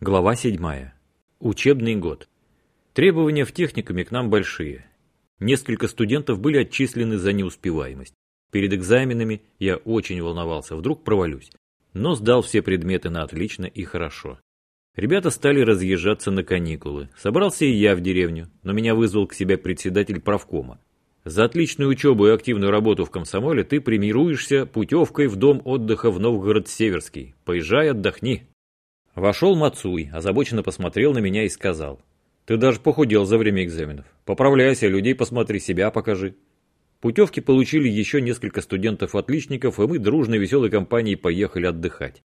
Глава 7. Учебный год. Требования в техникуме к нам большие. Несколько студентов были отчислены за неуспеваемость. Перед экзаменами я очень волновался, вдруг провалюсь. Но сдал все предметы на отлично и хорошо. Ребята стали разъезжаться на каникулы. Собрался и я в деревню, но меня вызвал к себе председатель правкома. За отличную учебу и активную работу в комсомоле ты премируешься путевкой в дом отдыха в Новгород-Северский. Поезжай, отдохни. Вошел Мацуй, озабоченно посмотрел на меня и сказал. «Ты даже похудел за время экзаменов. Поправляйся, людей посмотри, себя покажи». Путевки получили еще несколько студентов-отличников, и мы дружной веселой компанией поехали отдыхать.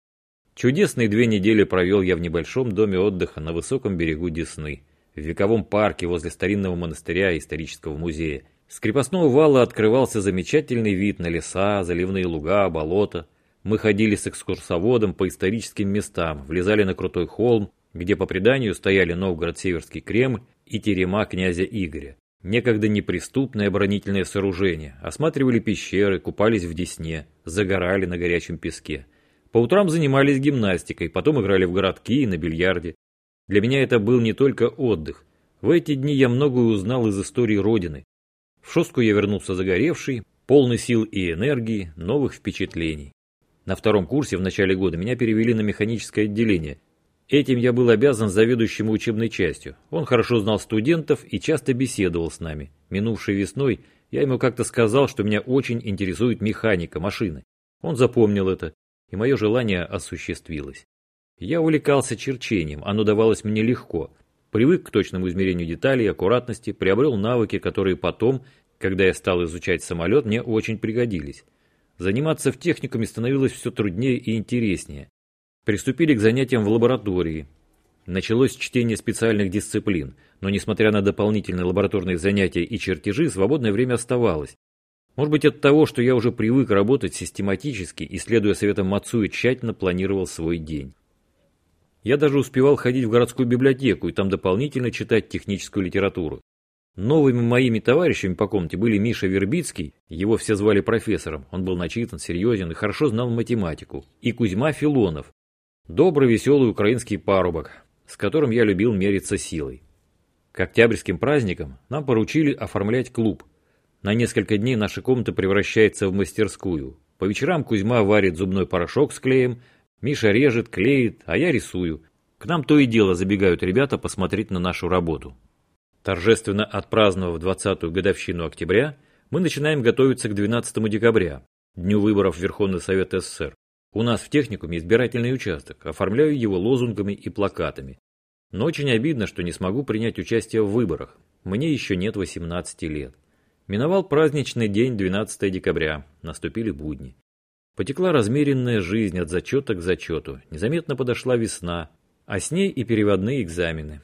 Чудесные две недели провел я в небольшом доме отдыха на высоком берегу Десны, в вековом парке возле старинного монастыря и исторического музея. С крепостного вала открывался замечательный вид на леса, заливные луга, болота – мы ходили с экскурсоводом по историческим местам, влезали на крутой холм, где по преданию стояли Новгород-Северский Кремль и терема князя Игоря. Некогда неприступное оборонительное сооружение. Осматривали пещеры, купались в Десне, загорали на горячем песке. По утрам занимались гимнастикой, потом играли в городки и на бильярде. Для меня это был не только отдых. В эти дни я многое узнал из истории Родины. В Шостку я вернулся загоревший, полный сил и энергии, новых впечатлений. На втором курсе в начале года меня перевели на механическое отделение. Этим я был обязан заведующему учебной частью. Он хорошо знал студентов и часто беседовал с нами. Минувшей весной я ему как-то сказал, что меня очень интересует механика машины. Он запомнил это, и мое желание осуществилось. Я увлекался черчением, оно давалось мне легко. Привык к точному измерению деталей, аккуратности, приобрел навыки, которые потом, когда я стал изучать самолет, мне очень пригодились. Заниматься в техникуме становилось все труднее и интереснее. Приступили к занятиям в лаборатории. Началось чтение специальных дисциплин, но несмотря на дополнительные лабораторные занятия и чертежи, свободное время оставалось. Может быть от того, что я уже привык работать систематически и, следуя советам Мацуи, тщательно планировал свой день. Я даже успевал ходить в городскую библиотеку и там дополнительно читать техническую литературу. Новыми моими товарищами по комнате были Миша Вербицкий, его все звали профессором, он был начитан, серьезен и хорошо знал математику, и Кузьма Филонов, добрый, веселый украинский парубок, с которым я любил мериться силой. К октябрьским праздникам нам поручили оформлять клуб. На несколько дней наша комната превращается в мастерскую. По вечерам Кузьма варит зубной порошок с клеем, Миша режет, клеит, а я рисую. К нам то и дело забегают ребята посмотреть на нашу работу. Торжественно отпраздновав 20-ю годовщину октября, мы начинаем готовиться к 12 декабря, дню выборов в Верховный Совет СССР. У нас в техникуме избирательный участок, оформляю его лозунгами и плакатами. Но очень обидно, что не смогу принять участие в выборах. Мне еще нет 18 лет. Миновал праздничный день 12 декабря, наступили будни. Потекла размеренная жизнь от зачета к зачету, незаметно подошла весна, а с ней и переводные экзамены.